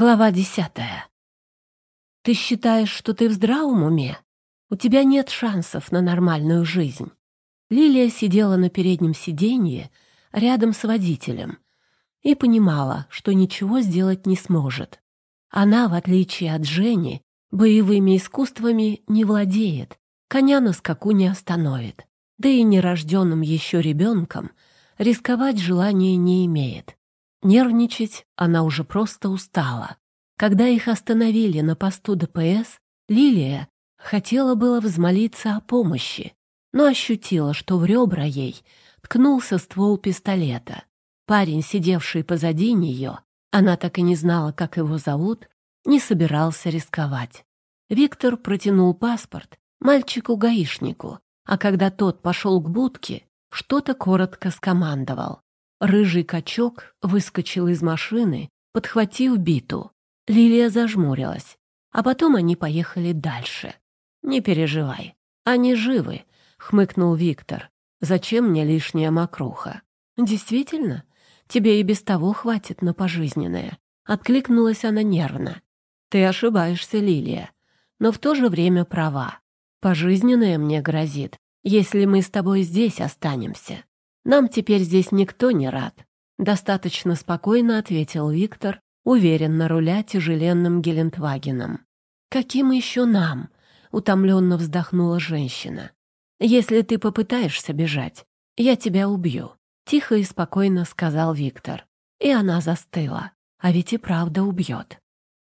Глава десятая. Ты считаешь, что ты в здравом уме? У тебя нет шансов на нормальную жизнь. Лилия сидела на переднем сиденье рядом с водителем и понимала, что ничего сделать не сможет. Она, в отличие от Жени, боевыми искусствами не владеет, коня на скаку не остановит, да и нерожденным еще ребенком рисковать желания не имеет. Нервничать она уже просто устала. Когда их остановили на посту ДПС, Лилия хотела было взмолиться о помощи, но ощутила, что в ребра ей ткнулся ствол пистолета. Парень, сидевший позади нее, она так и не знала, как его зовут, не собирался рисковать. Виктор протянул паспорт мальчику-гаишнику, а когда тот пошел к будке, что-то коротко скомандовал. Рыжий качок выскочил из машины, подхватил биту. Лилия зажмурилась, а потом они поехали дальше. «Не переживай, они живы», — хмыкнул Виктор. «Зачем мне лишняя мокруха?» «Действительно? Тебе и без того хватит на пожизненное», — откликнулась она нервно. «Ты ошибаешься, Лилия, но в то же время права. Пожизненное мне грозит, если мы с тобой здесь останемся. Нам теперь здесь никто не рад», — достаточно спокойно ответил Виктор, уверенно руля тяжеленным Гелендвагеном. «Каким еще нам?» — утомленно вздохнула женщина. «Если ты попытаешься бежать, я тебя убью», — тихо и спокойно сказал Виктор. И она застыла, а ведь и правда убьет.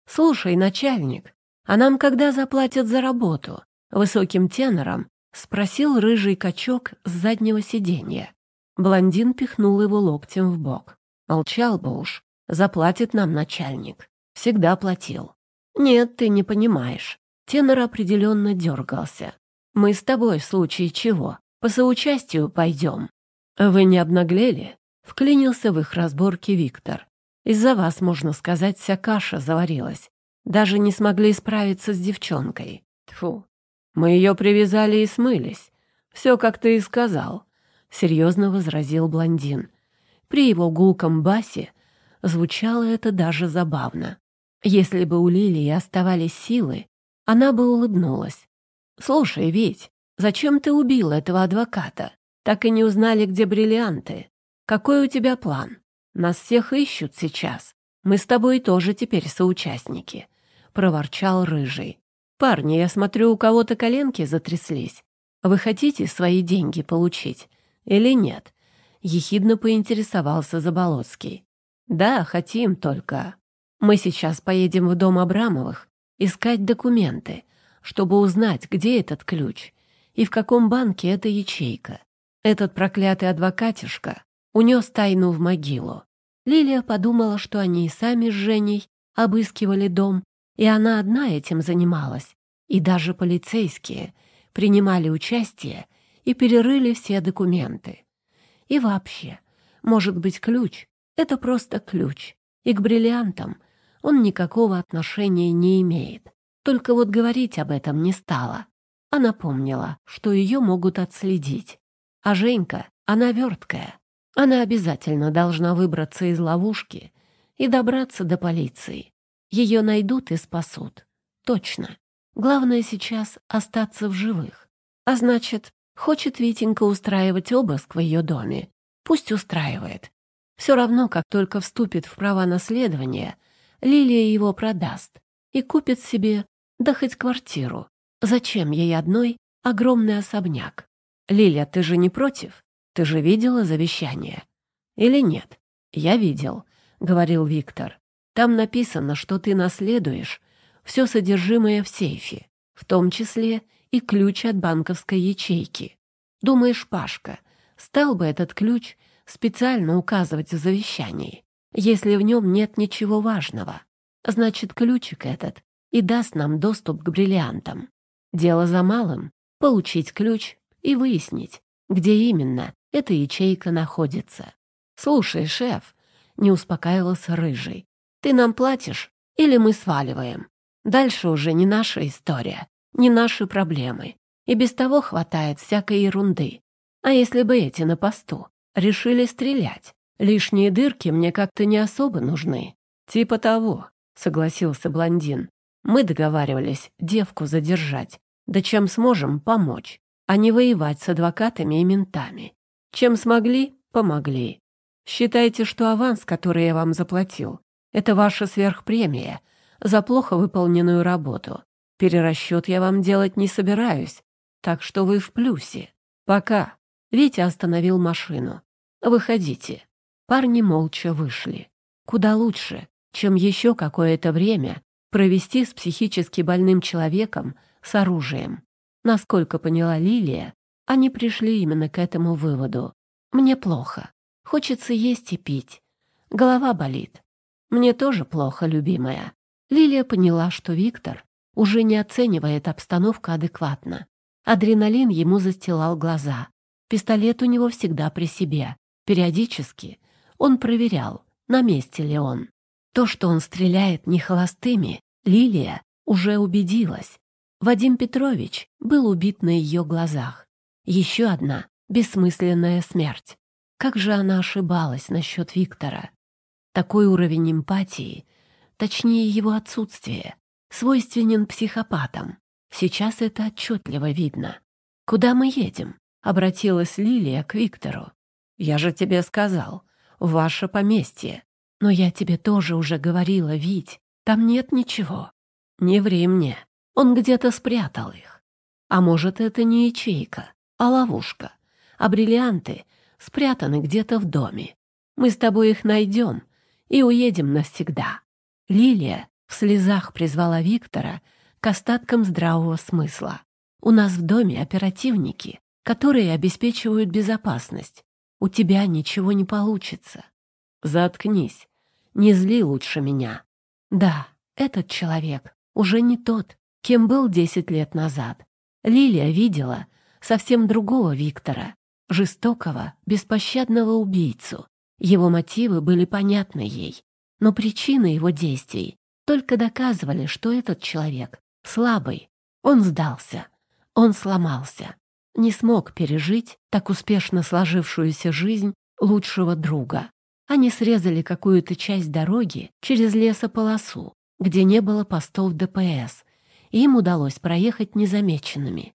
«Слушай, начальник, а нам когда заплатят за работу?» Высоким тенором спросил рыжий качок с заднего сиденья. Блондин пихнул его локтем в бок. Молчал бы уж. Заплатит нам начальник. Всегда платил. Нет, ты не понимаешь. Тенор определенно дергался. Мы с тобой в случае чего. По соучастию пойдем. Вы не обнаглели? Вклинился в их разборки Виктор. Из-за вас, можно сказать, вся каша заварилась. Даже не смогли справиться с девчонкой. Тфу. Мы ее привязали и смылись. Все, как ты и сказал серьезно возразил блондин. При его гулком басе звучало это даже забавно. Если бы у Лилии оставались силы, она бы улыбнулась. «Слушай, ведь, зачем ты убил этого адвоката? Так и не узнали, где бриллианты. Какой у тебя план? Нас всех ищут сейчас. Мы с тобой тоже теперь соучастники», — проворчал Рыжий. «Парни, я смотрю, у кого-то коленки затряслись. Вы хотите свои деньги получить?» или нет?» — ехидно поинтересовался Заболоцкий. «Да, хотим только. Мы сейчас поедем в дом Абрамовых искать документы, чтобы узнать, где этот ключ и в каком банке эта ячейка. Этот проклятый адвокатишка унес тайну в могилу. Лилия подумала, что они и сами с Женей обыскивали дом, и она одна этим занималась, и даже полицейские принимали участие и перерыли все документы. И вообще, может быть, ключ — это просто ключ, и к бриллиантам он никакого отношения не имеет. Только вот говорить об этом не стала. Она помнила, что ее могут отследить. А Женька, она верткая. Она обязательно должна выбраться из ловушки и добраться до полиции. Ее найдут и спасут. Точно. Главное сейчас остаться в живых. А значит, Хочет Витенька устраивать обыск в ее доме. Пусть устраивает. Все равно, как только вступит в права наследования, Лилия его продаст и купит себе, да хоть квартиру. Зачем ей одной огромный особняк? Лилия, ты же не против? Ты же видела завещание? Или нет? Я видел, — говорил Виктор. Там написано, что ты наследуешь все содержимое в сейфе, в том числе и ключ от банковской ячейки. Думаешь, Пашка, стал бы этот ключ специально указывать в завещании, если в нем нет ничего важного? Значит, ключик этот и даст нам доступ к бриллиантам. Дело за малым — получить ключ и выяснить, где именно эта ячейка находится. «Слушай, шеф», — не успокаивался Рыжий, — «ты нам платишь или мы сваливаем? Дальше уже не наша история не наши проблемы. И без того хватает всякой ерунды. А если бы эти на посту решили стрелять? Лишние дырки мне как-то не особо нужны. Типа того, согласился блондин. Мы договаривались девку задержать. Да чем сможем, помочь. А не воевать с адвокатами и ментами. Чем смогли, помогли. Считайте, что аванс, который я вам заплатил, это ваша сверхпремия за плохо выполненную работу. Перерасчет я вам делать не собираюсь, так что вы в плюсе. Пока. Витя остановил машину. Выходите. Парни молча вышли. Куда лучше, чем еще какое-то время провести с психически больным человеком с оружием. Насколько поняла Лилия, они пришли именно к этому выводу. Мне плохо. Хочется есть и пить. Голова болит. Мне тоже плохо, любимая. Лилия поняла, что Виктор уже не оценивает обстановку адекватно. Адреналин ему застилал глаза. Пистолет у него всегда при себе. Периодически он проверял, на месте ли он. То, что он стреляет не холостыми, Лилия уже убедилась. Вадим Петрович был убит на ее глазах. Еще одна бессмысленная смерть. Как же она ошибалась насчет Виктора? Такой уровень эмпатии, точнее его отсутствие, свойственен психопатам. Сейчас это отчетливо видно. «Куда мы едем?» — обратилась Лилия к Виктору. «Я же тебе сказал, ваше поместье. Но я тебе тоже уже говорила, Вить, там нет ничего. Не ври мне, он где-то спрятал их. А может, это не ячейка, а ловушка, а бриллианты спрятаны где-то в доме. Мы с тобой их найдем и уедем навсегда». Лилия в слезах призвала Виктора — к остаткам здравого смысла. У нас в доме оперативники, которые обеспечивают безопасность. У тебя ничего не получится. Заткнись. Не зли лучше меня. Да, этот человек уже не тот, кем был десять лет назад. Лилия видела совсем другого Виктора, жестокого, беспощадного убийцу. Его мотивы были понятны ей, но причины его действий только доказывали, что этот человек слабый. Он сдался, он сломался, не смог пережить так успешно сложившуюся жизнь лучшего друга. Они срезали какую-то часть дороги через лесополосу, где не было постов ДПС, и им удалось проехать незамеченными.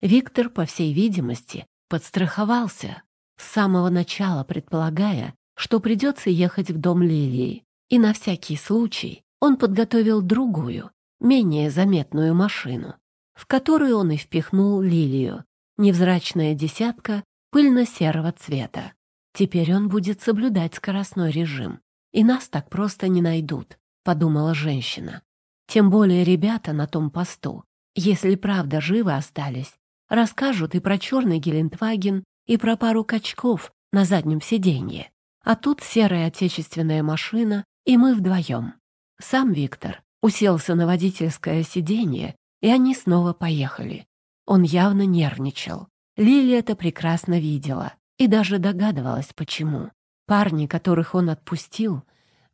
Виктор, по всей видимости, подстраховался, с самого начала предполагая, что придется ехать в дом Лилии, и на всякий случай он подготовил другую, менее заметную машину, в которую он и впихнул лилию, невзрачная десятка пыльно-серого цвета. Теперь он будет соблюдать скоростной режим, и нас так просто не найдут, подумала женщина. Тем более ребята на том посту, если правда живы остались, расскажут и про черный Гелендваген, и про пару качков на заднем сиденье. А тут серая отечественная машина, и мы вдвоем. Сам Виктор уселся на водительское сиденье, и они снова поехали. Он явно нервничал. Лили это прекрасно видела и даже догадывалась, почему. Парни, которых он отпустил,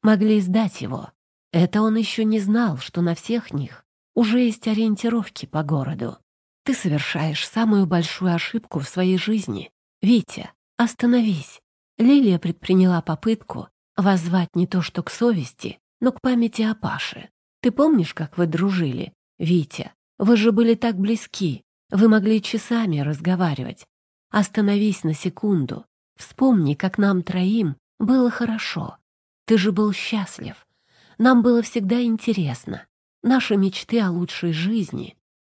могли сдать его. Это он еще не знал, что на всех них уже есть ориентировки по городу. Ты совершаешь самую большую ошибку в своей жизни. Витя, остановись. Лилия предприняла попытку воззвать не то что к совести, но к памяти о Паше. Ты помнишь, как вы дружили, Витя? Вы же были так близки. Вы могли часами разговаривать. Остановись на секунду. Вспомни, как нам троим было хорошо. Ты же был счастлив. Нам было всегда интересно. Наши мечты о лучшей жизни.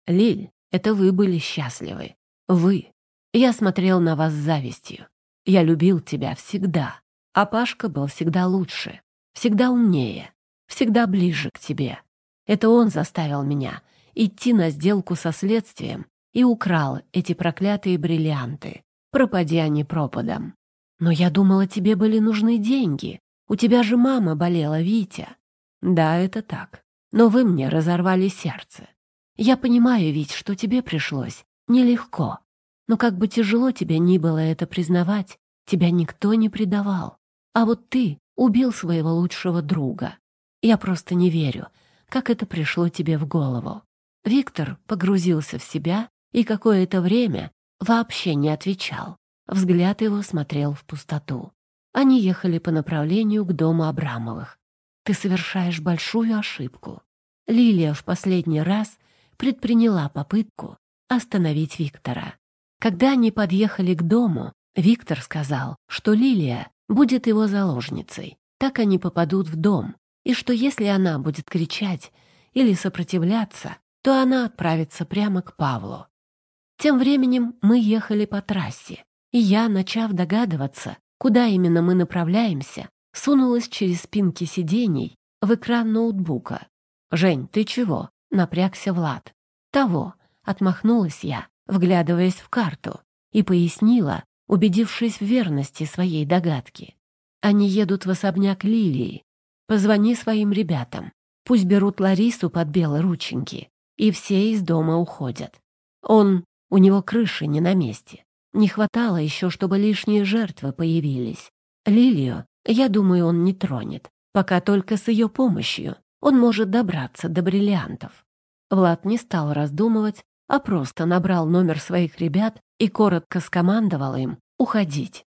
Лиль, это вы были счастливы. Вы. Я смотрел на вас с завистью. Я любил тебя всегда. А Пашка был всегда лучше всегда умнее, всегда ближе к тебе. Это он заставил меня идти на сделку со следствием и украл эти проклятые бриллианты. Пропади они пропадом. Но я думала, тебе были нужны деньги. У тебя же мама болела, Витя. Да, это так. Но вы мне разорвали сердце. Я понимаю, Вить, что тебе пришлось. Нелегко. Но как бы тяжело тебе ни было это признавать, тебя никто не предавал. А вот ты убил своего лучшего друга. Я просто не верю, как это пришло тебе в голову». Виктор погрузился в себя и какое-то время вообще не отвечал. Взгляд его смотрел в пустоту. Они ехали по направлению к дому Абрамовых. «Ты совершаешь большую ошибку». Лилия в последний раз предприняла попытку остановить Виктора. Когда они подъехали к дому, Виктор сказал, что Лилия будет его заложницей. Так они попадут в дом, и что если она будет кричать или сопротивляться, то она отправится прямо к Павлу. Тем временем мы ехали по трассе, и я, начав догадываться, куда именно мы направляемся, сунулась через спинки сидений в экран ноутбука. «Жень, ты чего?» — напрягся Влад. «Того», — отмахнулась я, вглядываясь в карту, и пояснила, убедившись в верности своей догадки. Они едут в особняк Лилии. Позвони своим ребятам. Пусть берут Ларису под белые рученьки. И все из дома уходят. Он... У него крыши не на месте. Не хватало еще, чтобы лишние жертвы появились. Лилию, я думаю, он не тронет. Пока только с ее помощью он может добраться до бриллиантов. Влад не стал раздумывать а просто набрал номер своих ребят и коротко скомандовал им «Уходить».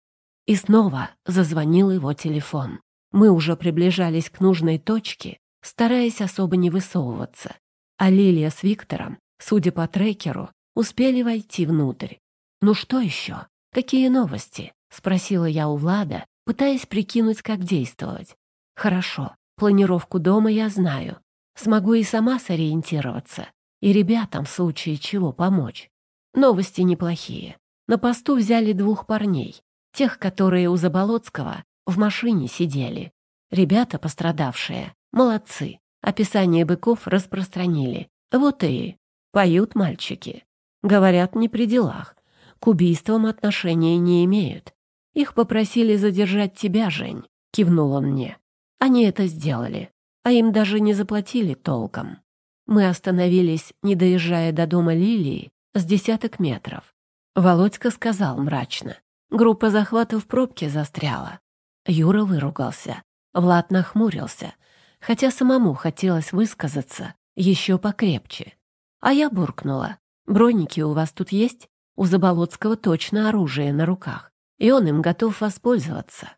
И снова зазвонил его телефон. Мы уже приближались к нужной точке, стараясь особо не высовываться. А Лилия с Виктором, судя по трекеру, успели войти внутрь. «Ну что еще? Какие новости?» — спросила я у Влада, пытаясь прикинуть, как действовать. «Хорошо, планировку дома я знаю. Смогу и сама сориентироваться и ребятам в случае чего помочь. Новости неплохие. На посту взяли двух парней, тех, которые у Заболоцкого в машине сидели. Ребята, пострадавшие, молодцы. Описание быков распространили. Вот и поют мальчики. Говорят, не при делах. К убийствам отношения не имеют. Их попросили задержать тебя, Жень, кивнул он мне. Они это сделали, а им даже не заплатили толком. Мы остановились, не доезжая до дома Лилии, с десяток метров. Володька сказал мрачно. Группа захвата в пробке застряла. Юра выругался. Влад нахмурился, хотя самому хотелось высказаться еще покрепче. А я буркнула. «Броники у вас тут есть? У Заболоцкого точно оружие на руках, и он им готов воспользоваться».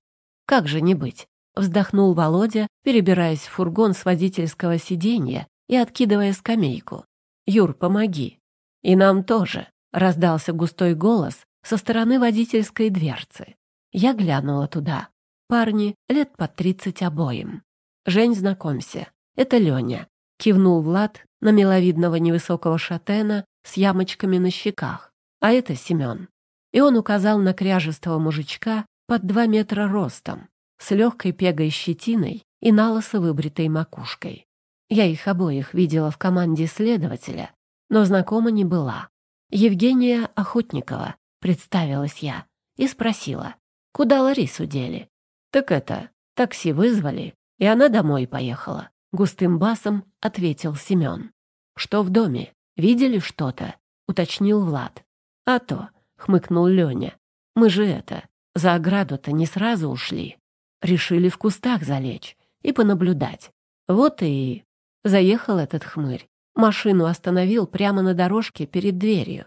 «Как же не быть?» — вздохнул Володя, перебираясь в фургон с водительского сиденья и откидывая скамейку. «Юр, помоги!» «И нам тоже!» — раздался густой голос со стороны водительской дверцы. Я глянула туда. Парни лет под тридцать обоим. «Жень, знакомься, это Леня», — кивнул Влад на миловидного невысокого шатена с ямочками на щеках. «А это Семен». И он указал на кряжестого мужичка под два метра ростом, с легкой пегой щетиной и налосо выбритой макушкой. Я их обоих видела в команде следователя, но знакома не была. Евгения Охотникова, представилась я, и спросила, куда Ларису дели? Так это, такси вызвали, и она домой поехала. Густым басом ответил Семен. Что в доме? Видели что-то? Уточнил Влад. А то, хмыкнул Леня. Мы же это, за ограду-то не сразу ушли. Решили в кустах залечь и понаблюдать. Вот и заехал этот хмырь. Машину остановил прямо на дорожке перед дверью.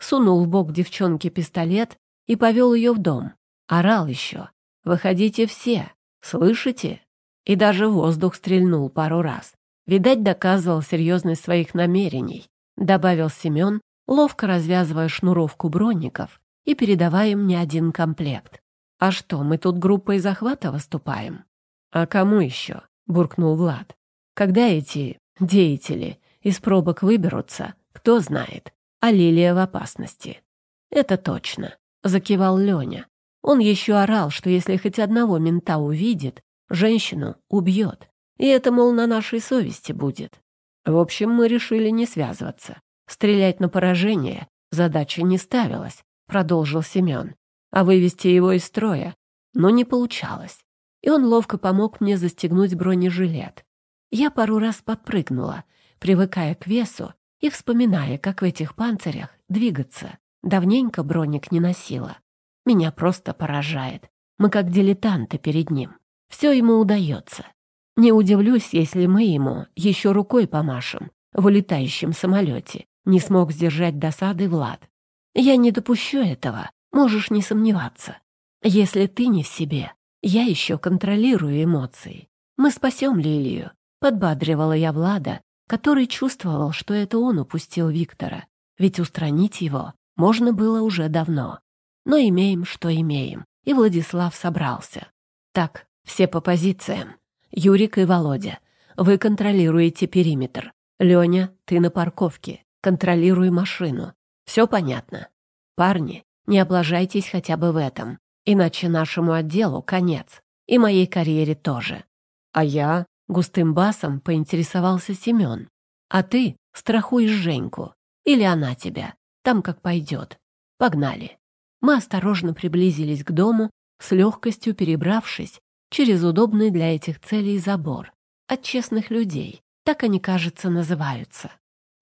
Сунул в бок девчонке пистолет и повел ее в дом. Орал еще. «Выходите все! Слышите?» И даже воздух стрельнул пару раз. Видать, доказывал серьезность своих намерений, добавил Семен, ловко развязывая шнуровку бронников и передавая мне один комплект. «А что, мы тут группой захвата выступаем?» «А кому еще?» — буркнул Влад. Когда эти деятели из пробок выберутся, кто знает, а Лилия в опасности. «Это точно», — закивал Леня. Он еще орал, что если хоть одного мента увидит, женщину убьет. И это, мол, на нашей совести будет. В общем, мы решили не связываться. Стрелять на поражение задача не ставилась, продолжил Семен. А вывести его из строя, но ну, не получалось. И он ловко помог мне застегнуть бронежилет. Я пару раз подпрыгнула, привыкая к весу и вспоминая, как в этих панцирях двигаться. Давненько броник не носила. Меня просто поражает. Мы как дилетанты перед ним. Все ему удается. Не удивлюсь, если мы ему еще рукой помашем в улетающем самолете. Не смог сдержать досады Влад. Я не допущу этого, можешь не сомневаться. Если ты не в себе, я еще контролирую эмоции. Мы спасем Лилию, Подбадривала я Влада, который чувствовал, что это он упустил Виктора, ведь устранить его можно было уже давно. Но имеем, что имеем, и Владислав собрался. Так, все по позициям. Юрик и Володя, вы контролируете периметр. Леня, ты на парковке, контролируй машину. Все понятно. Парни, не облажайтесь хотя бы в этом, иначе нашему отделу конец, и моей карьере тоже. А я? Густым басом поинтересовался Семен. «А ты страхуешь Женьку. Или она тебя. Там как пойдет. Погнали». Мы осторожно приблизились к дому, с легкостью перебравшись через удобный для этих целей забор. От честных людей. Так они, кажется, называются.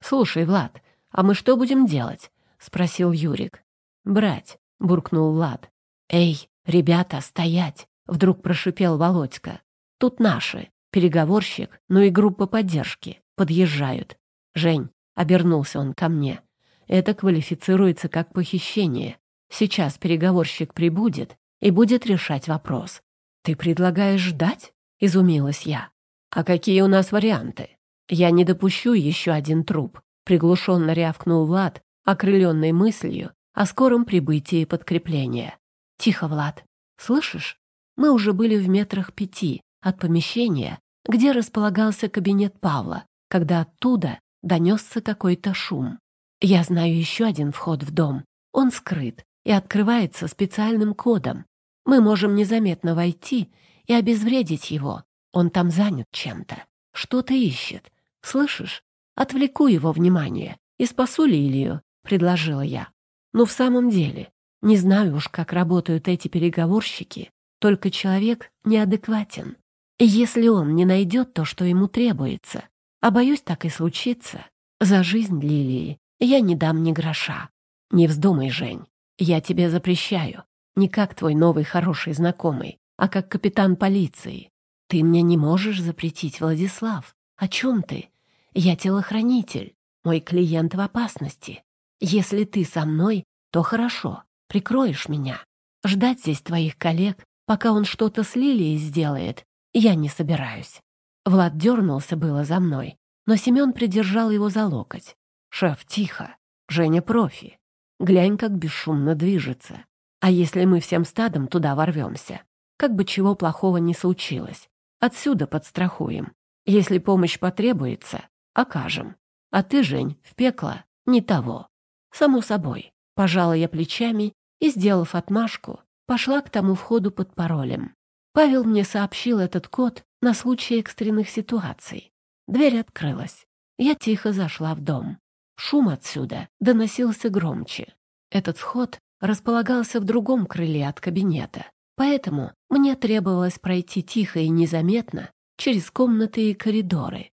«Слушай, Влад, а мы что будем делать?» — спросил Юрик. «Брать», — буркнул Влад. «Эй, ребята, стоять!» — вдруг прошипел Володька. «Тут наши. Переговорщик, но и группа поддержки подъезжают. «Жень», — обернулся он ко мне, — «это квалифицируется как похищение. Сейчас переговорщик прибудет и будет решать вопрос». «Ты предлагаешь ждать?» — изумилась я. «А какие у нас варианты? Я не допущу еще один труп», — приглушенно рявкнул Влад, окрыленный мыслью о скором прибытии подкрепления. «Тихо, Влад. Слышишь? Мы уже были в метрах пяти, от помещения, где располагался кабинет Павла, когда оттуда донесся какой-то шум. Я знаю еще один вход в дом. Он скрыт и открывается специальным кодом. Мы можем незаметно войти и обезвредить его. Он там занят чем-то. Что-то ищет. Слышишь? Отвлеку его внимание и спасу Лилию, предложила я. Но «Ну, в самом деле, не знаю уж, как работают эти переговорщики, только человек неадекватен. Если он не найдет то, что ему требуется, а боюсь, так и случится, за жизнь Лилии я не дам ни гроша. Не вздумай, Жень, я тебе запрещаю. Не как твой новый хороший знакомый, а как капитан полиции. Ты мне не можешь запретить, Владислав. О чем ты? Я телохранитель. Мой клиент в опасности. Если ты со мной, то хорошо, прикроешь меня. Ждать здесь твоих коллег, пока он что-то с Лилией сделает, я не собираюсь. Влад дернулся было за мной, но Семен придержал его за локоть. «Шеф, тихо. Женя профи. Глянь, как бесшумно движется. А если мы всем стадом туда ворвемся? Как бы чего плохого не случилось. Отсюда подстрахуем. Если помощь потребуется, окажем. А ты, Жень, в пекло не того. Само собой. Пожала я плечами и, сделав отмашку, пошла к тому входу под паролем. Павел мне сообщил этот код на случай экстренных ситуаций. Дверь открылась. Я тихо зашла в дом. Шум отсюда доносился громче. Этот вход располагался в другом крыле от кабинета, поэтому мне требовалось пройти тихо и незаметно через комнаты и коридоры.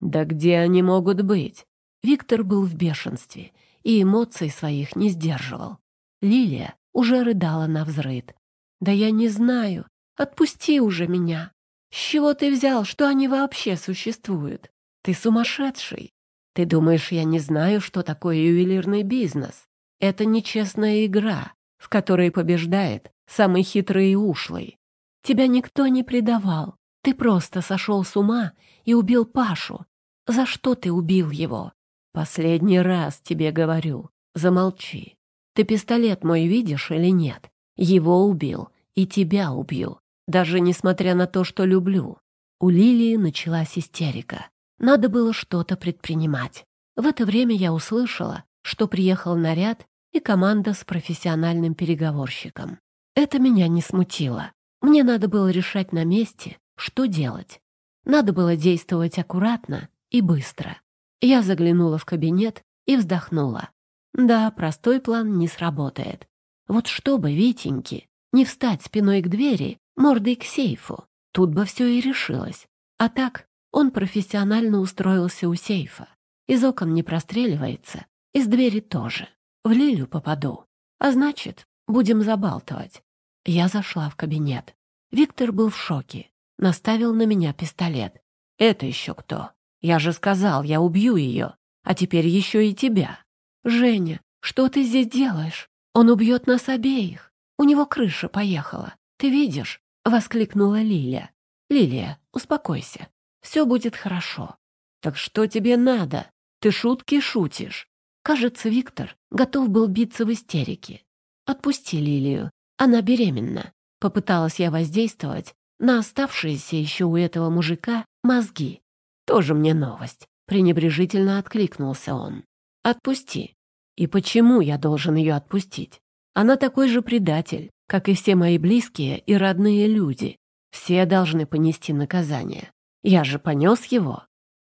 Да где они могут быть? Виктор был в бешенстве и эмоций своих не сдерживал. Лилия уже рыдала на взрыд. «Да я не знаю», Отпусти уже меня. С чего ты взял, что они вообще существуют? Ты сумасшедший. Ты думаешь, я не знаю, что такое ювелирный бизнес? Это нечестная игра, в которой побеждает самый хитрый и ушлый. Тебя никто не предавал. Ты просто сошел с ума и убил Пашу. За что ты убил его? Последний раз тебе говорю. Замолчи. Ты пистолет мой видишь или нет? Его убил и тебя убью даже несмотря на то, что люблю. У Лилии началась истерика. Надо было что-то предпринимать. В это время я услышала, что приехал наряд и команда с профессиональным переговорщиком. Это меня не смутило. Мне надо было решать на месте, что делать. Надо было действовать аккуратно и быстро. Я заглянула в кабинет и вздохнула. Да, простой план не сработает. Вот чтобы, Витеньки, не встать спиной к двери мордой к сейфу. Тут бы все и решилось. А так он профессионально устроился у сейфа. Из окон не простреливается, из двери тоже. В Лилю попаду. А значит, будем забалтывать. Я зашла в кабинет. Виктор был в шоке. Наставил на меня пистолет. «Это еще кто? Я же сказал, я убью ее. А теперь еще и тебя. Женя, что ты здесь делаешь? Он убьет нас обеих. У него крыша поехала. Ты видишь? — воскликнула Лилия. «Лилия, успокойся. Все будет хорошо. Так что тебе надо? Ты шутки шутишь». Кажется, Виктор готов был биться в истерике. «Отпусти Лилию. Она беременна». Попыталась я воздействовать на оставшиеся еще у этого мужика мозги. «Тоже мне новость», — пренебрежительно откликнулся он. «Отпусти». «И почему я должен ее отпустить? Она такой же предатель, как и все мои близкие и родные люди, все должны понести наказание. Я же понес его.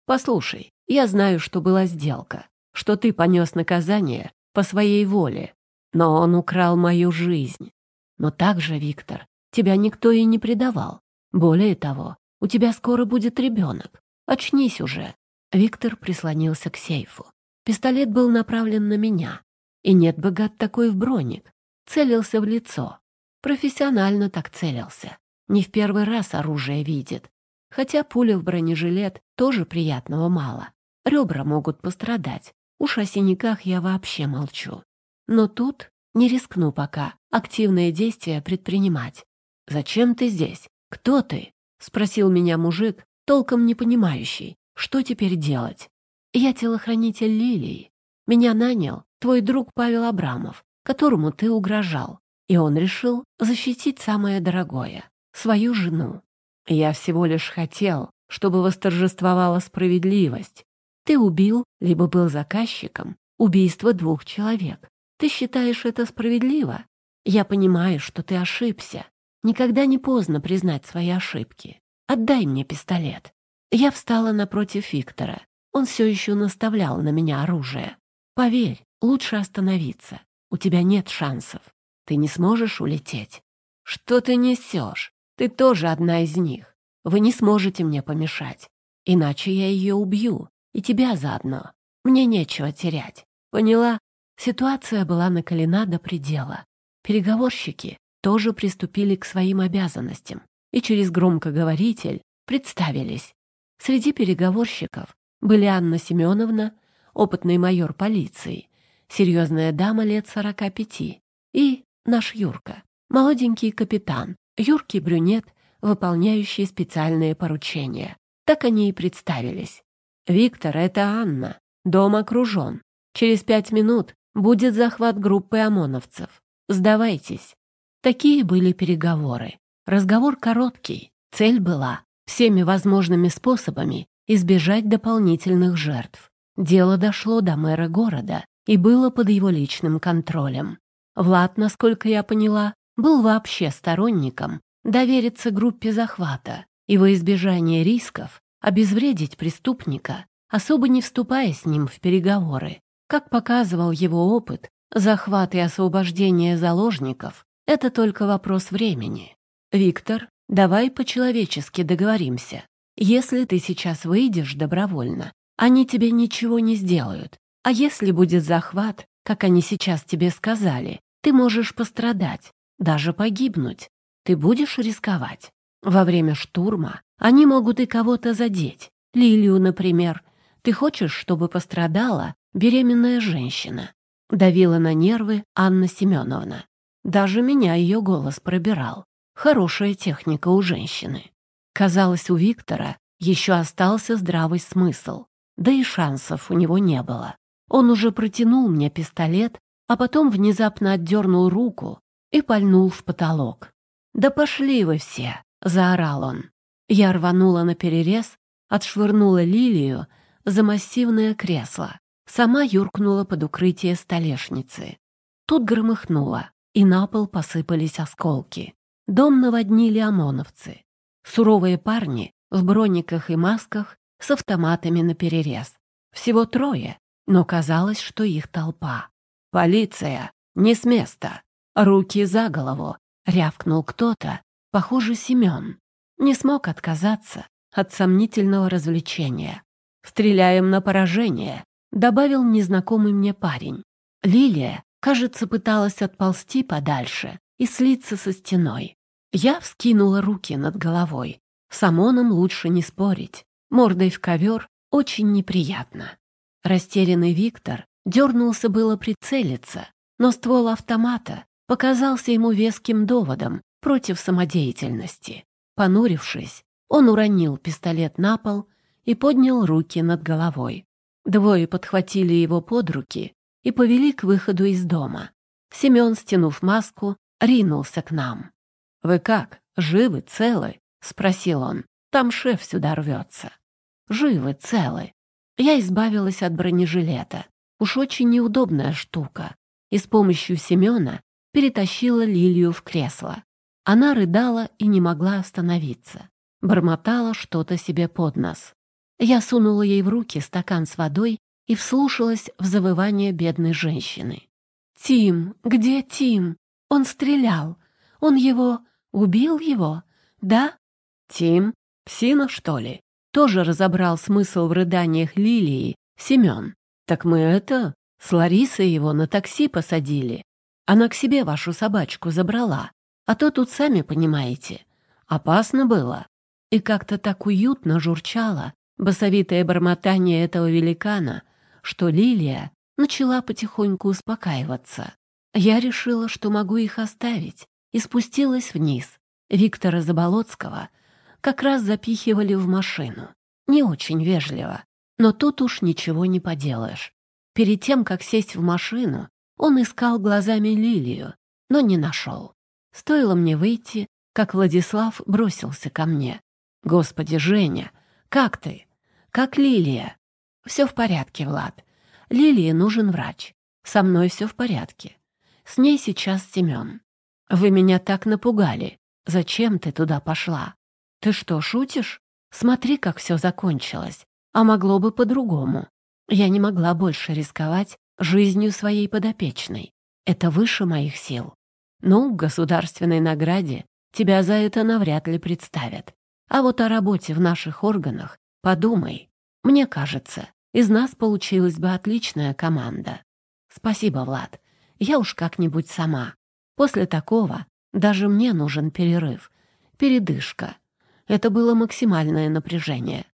Послушай, я знаю, что была сделка, что ты понес наказание по своей воле, но он украл мою жизнь. Но также, Виктор, тебя никто и не предавал. Более того, у тебя скоро будет ребенок. Очнись уже. Виктор прислонился к сейфу. Пистолет был направлен на меня. И нет богат такой в броник. Целился в лицо профессионально так целился. Не в первый раз оружие видит. Хотя пули в бронежилет тоже приятного мало. Ребра могут пострадать. Уж о синяках я вообще молчу. Но тут не рискну пока активные действия предпринимать. «Зачем ты здесь? Кто ты?» — спросил меня мужик, толком не понимающий, что теперь делать. «Я телохранитель Лилии. Меня нанял твой друг Павел Абрамов, которому ты угрожал и он решил защитить самое дорогое — свою жену. Я всего лишь хотел, чтобы восторжествовала справедливость. Ты убил, либо был заказчиком, убийство двух человек. Ты считаешь это справедливо? Я понимаю, что ты ошибся. Никогда не поздно признать свои ошибки. Отдай мне пистолет. Я встала напротив Виктора. Он все еще наставлял на меня оружие. Поверь, лучше остановиться. У тебя нет шансов. Ты не сможешь улететь? Что ты несешь? Ты тоже одна из них. Вы не сможете мне помешать. Иначе я ее убью. И тебя заодно. Мне нечего терять. Поняла? Ситуация была накалена до предела. Переговорщики тоже приступили к своим обязанностям и через громкоговоритель представились. Среди переговорщиков были Анна Семеновна, опытный майор полиции, серьезная дама лет 45 и наш Юрка, молоденький капитан, юркий брюнет, выполняющий специальные поручения. Так они и представились. «Виктор, это Анна. Дом окружен. Через пять минут будет захват группы ОМОНовцев. Сдавайтесь». Такие были переговоры. Разговор короткий. Цель была всеми возможными способами избежать дополнительных жертв. Дело дошло до мэра города и было под его личным контролем. Влад, насколько я поняла, был вообще сторонником довериться группе захвата и во избежание рисков обезвредить преступника, особо не вступая с ним в переговоры. Как показывал его опыт, захват и освобождение заложников — это только вопрос времени. «Виктор, давай по-человечески договоримся. Если ты сейчас выйдешь добровольно, они тебе ничего не сделают. А если будет захват, как они сейчас тебе сказали, ты можешь пострадать, даже погибнуть. Ты будешь рисковать. Во время штурма они могут и кого-то задеть. Лилию, например. Ты хочешь, чтобы пострадала беременная женщина?» Давила на нервы Анна Семеновна. Даже меня ее голос пробирал. Хорошая техника у женщины. Казалось, у Виктора еще остался здравый смысл. Да и шансов у него не было. Он уже протянул мне пистолет а потом внезапно отдернул руку и пальнул в потолок. «Да пошли вы все!» — заорал он. Я рванула на перерез, отшвырнула лилию за массивное кресло. Сама юркнула под укрытие столешницы. Тут громыхнуло, и на пол посыпались осколки. Дом наводнили ОМОНовцы. Суровые парни в брониках и масках с автоматами наперерез. Всего трое, но казалось, что их толпа. «Полиция! Не с места! Руки за голову!» — рявкнул кто-то, похоже, Семен. Не смог отказаться от сомнительного развлечения. «Стреляем на поражение», — добавил незнакомый мне парень. Лилия, кажется, пыталась отползти подальше и слиться со стеной. Я вскинула руки над головой. С ОМОНом лучше не спорить. Мордой в ковер очень неприятно. Растерянный Виктор дернулся было прицелиться, но ствол автомата показался ему веским доводом против самодеятельности. Понурившись, он уронил пистолет на пол и поднял руки над головой. Двое подхватили его под руки и повели к выходу из дома. Семен, стянув маску, ринулся к нам. «Вы как? Живы, целы?» — спросил он. «Там шеф сюда рвется». «Живы, целы». Я избавилась от бронежилета. Уж очень неудобная штука. И с помощью Семена перетащила Лилию в кресло. Она рыдала и не могла остановиться. Бормотала что-то себе под нос. Я сунула ей в руки стакан с водой и вслушалась в завывание бедной женщины. «Тим! Где Тим? Он стрелял. Он его... Убил его? Да?» «Тим? Псина, что ли?» Тоже разобрал смысл в рыданиях Лилии Семен. Так мы это с Ларисой его на такси посадили. Она к себе вашу собачку забрала. А то тут сами понимаете. Опасно было. И как-то так уютно журчало басовитое бормотание этого великана, что Лилия начала потихоньку успокаиваться. Я решила, что могу их оставить, и спустилась вниз. Виктора Заболоцкого как раз запихивали в машину. Не очень вежливо. Но тут уж ничего не поделаешь. Перед тем, как сесть в машину, он искал глазами Лилию, но не нашел. Стоило мне выйти, как Владислав бросился ко мне. «Господи, Женя, как ты? Как Лилия?» «Все в порядке, Влад. Лилии нужен врач. Со мной все в порядке. С ней сейчас Семен. Вы меня так напугали. Зачем ты туда пошла? Ты что, шутишь? Смотри, как все закончилось а могло бы по-другому. Я не могла больше рисковать жизнью своей подопечной. Это выше моих сил. Ну, к государственной награде тебя за это навряд ли представят. А вот о работе в наших органах подумай. Мне кажется, из нас получилась бы отличная команда. Спасибо, Влад. Я уж как-нибудь сама. После такого даже мне нужен перерыв. Передышка. Это было максимальное напряжение.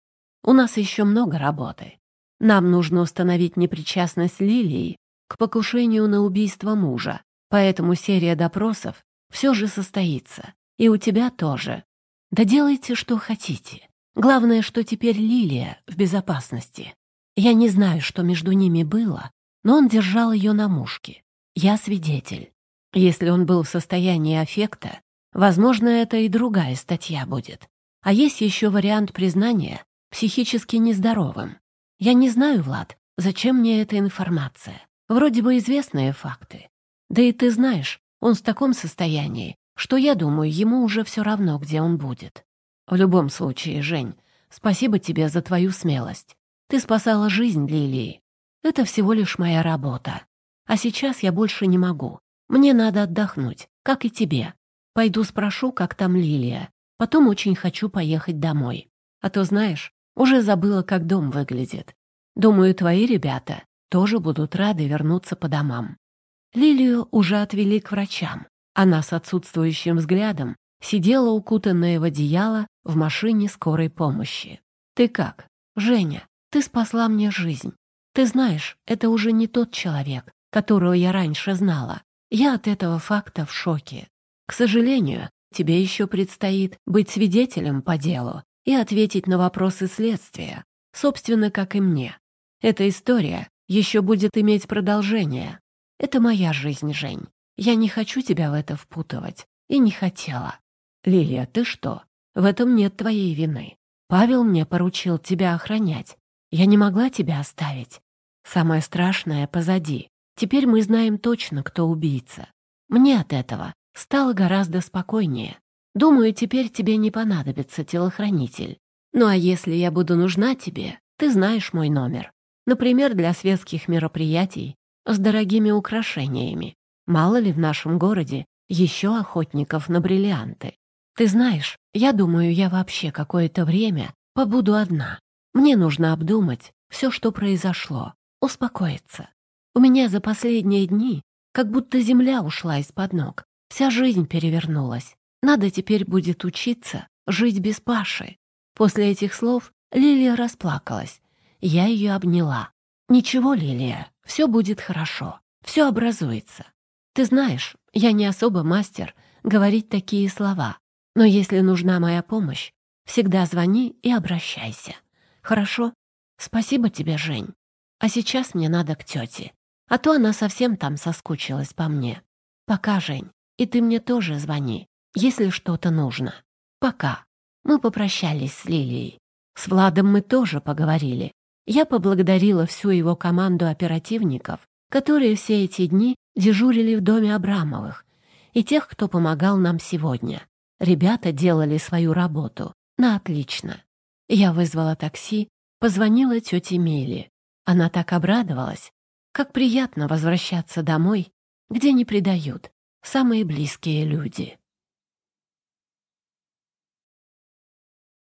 У нас еще много работы. Нам нужно установить непричастность Лилии к покушению на убийство мужа, поэтому серия допросов все же состоится. И у тебя тоже. Да делайте, что хотите. Главное, что теперь Лилия в безопасности. Я не знаю, что между ними было, но он держал ее на мушке. Я свидетель. Если он был в состоянии аффекта, возможно, это и другая статья будет. А есть еще вариант признания психически нездоровым. Я не знаю, Влад, зачем мне эта информация. Вроде бы известные факты. Да и ты знаешь, он в таком состоянии, что, я думаю, ему уже все равно, где он будет. В любом случае, Жень, спасибо тебе за твою смелость. Ты спасала жизнь Лилии. Это всего лишь моя работа. А сейчас я больше не могу. Мне надо отдохнуть, как и тебе. Пойду спрошу, как там Лилия. Потом очень хочу поехать домой. А то, знаешь, уже забыла, как дом выглядит. Думаю, твои ребята тоже будут рады вернуться по домам. Лилию уже отвели к врачам. Она с отсутствующим взглядом сидела укутанная в одеяло в машине скорой помощи. «Ты как? Женя, ты спасла мне жизнь. Ты знаешь, это уже не тот человек, которого я раньше знала. Я от этого факта в шоке. К сожалению, тебе еще предстоит быть свидетелем по делу и ответить на вопросы следствия, собственно, как и мне. Эта история еще будет иметь продолжение. Это моя жизнь, Жень. Я не хочу тебя в это впутывать. И не хотела. Лилия, ты что? В этом нет твоей вины. Павел мне поручил тебя охранять. Я не могла тебя оставить. Самое страшное позади. Теперь мы знаем точно, кто убийца. Мне от этого стало гораздо спокойнее. Думаю, теперь тебе не понадобится телохранитель. Ну а если я буду нужна тебе, ты знаешь мой номер. Например, для светских мероприятий с дорогими украшениями. Мало ли в нашем городе еще охотников на бриллианты. Ты знаешь, я думаю, я вообще какое-то время побуду одна. Мне нужно обдумать все, что произошло, успокоиться. У меня за последние дни как будто земля ушла из-под ног, вся жизнь перевернулась. Надо теперь будет учиться жить без Паши. После этих слов Лилия расплакалась. Я ее обняла. «Ничего, Лилия, все будет хорошо, все образуется. Ты знаешь, я не особо мастер говорить такие слова, но если нужна моя помощь, всегда звони и обращайся. Хорошо? Спасибо тебе, Жень. А сейчас мне надо к тете, а то она совсем там соскучилась по мне. Пока, Жень, и ты мне тоже звони если что-то нужно. Пока. Мы попрощались с Лилией. С Владом мы тоже поговорили. Я поблагодарила всю его команду оперативников, которые все эти дни дежурили в доме Абрамовых, и тех, кто помогал нам сегодня. Ребята делали свою работу. На отлично. Я вызвала такси, позвонила тете Мели, Она так обрадовалась. Как приятно возвращаться домой, где не предают самые близкие люди.